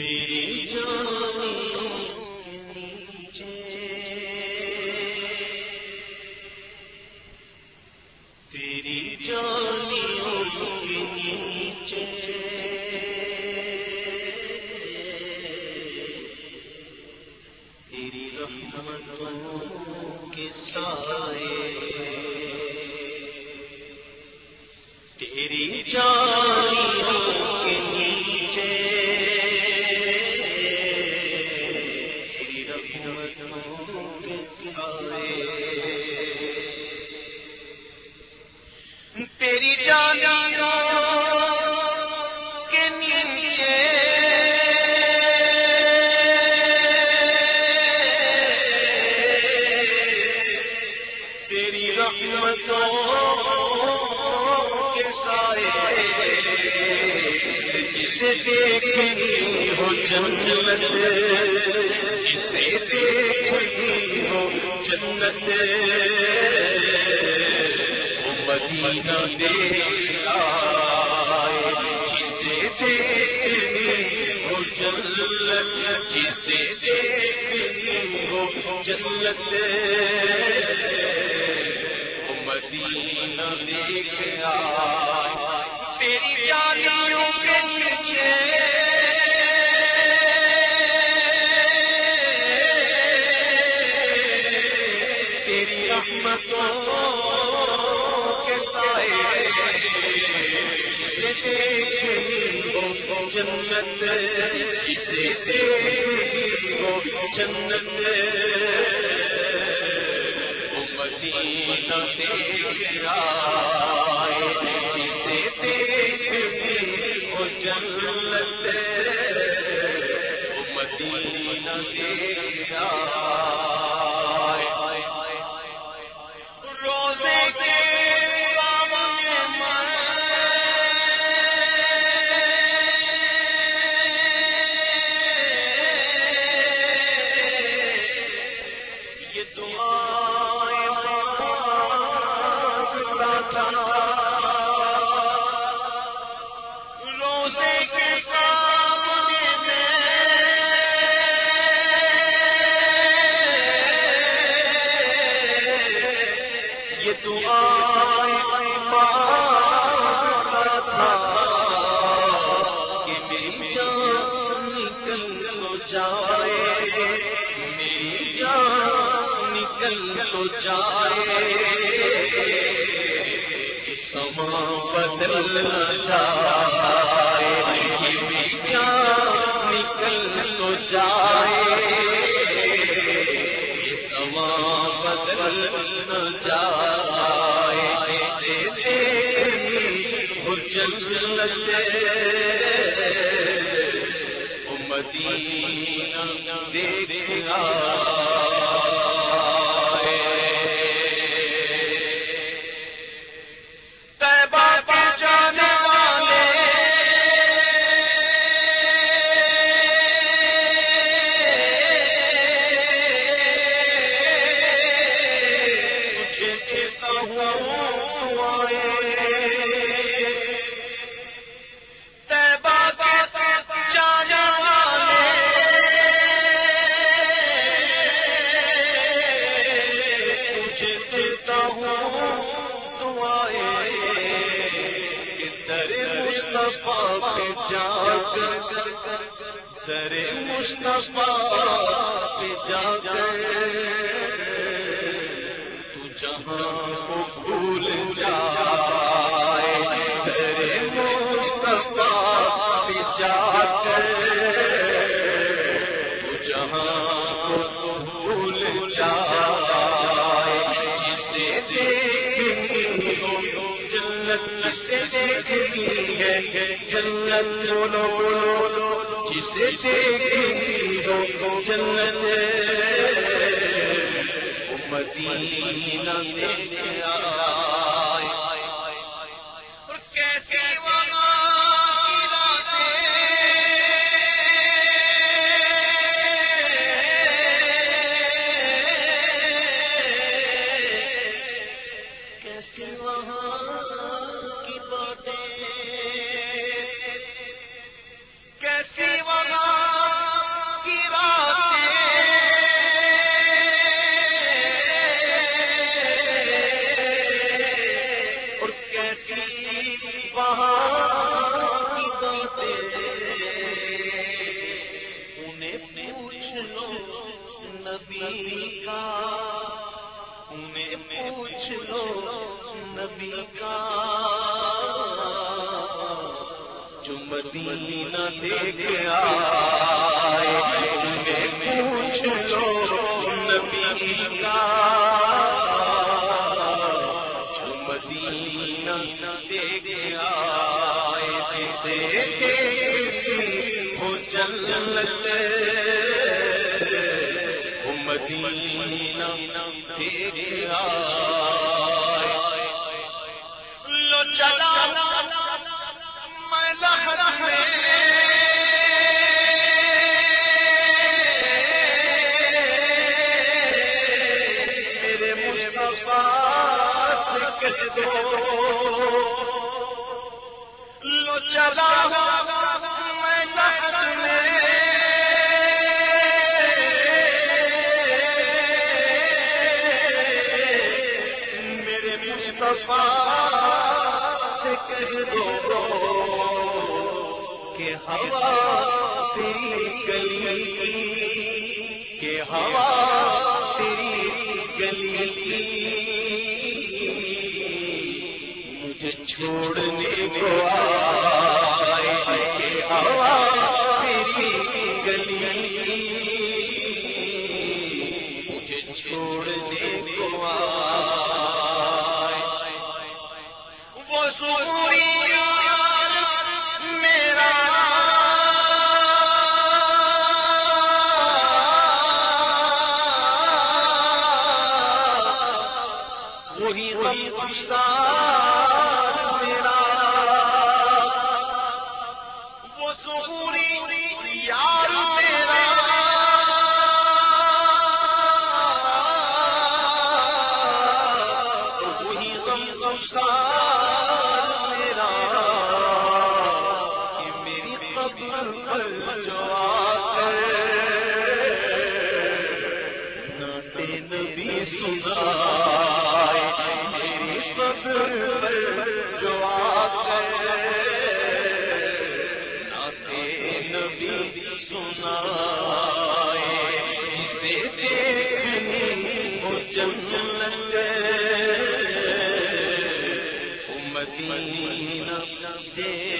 تیری جانیوں کے نیچے دیکھیں ہو جنت جسے دیکھیں ہو جنت وہ مدینہ دیکھا جسے دیکھیں ہو جنت جسے دیکھیں ہو جنت مدینہ دیکھ آئے تیری جانیوں جنت جسے وہ جنت؟ مدینہ دیکھ جائے میری جان نکل تو جائے۔ سما بدل جائے میری جان نکل تو جائے۔ مدینہ دیکھا در مصطفیٰ جا کر تو جہاں کو بھول جائے در مصطفیٰ جا کر تو جہاں کو بھول جائے، جسے دیکھیں ہو، جنت جسے دیکھیں ہے، جنت بولو بولو جسے دیکھیں ہو جنت مدینہ میں آئے نبی کا، انہیں پوچھ لو نبی کا۔ جو مدینہ دیکھ آئے، انہیں پوچھ لو نبی کا۔ جو مدینہ دیکھ آئے، جسے دیکھ ہو جنت مدینہ دیکھ لو چلا میں لہر لو چلا مصطفیٰ سے کہہ دو کہ ہوا تیری گلی کہ ہوا تیری گلی مجھے چھوڑنے کو آئے کہ ہوا تیری گلی مجھے چھوڑنے میرا۔ وہ سوری یار میرا وہی غم میرا۔ کہ میری قبر پر جو آ کر نبی سنائے۔ دے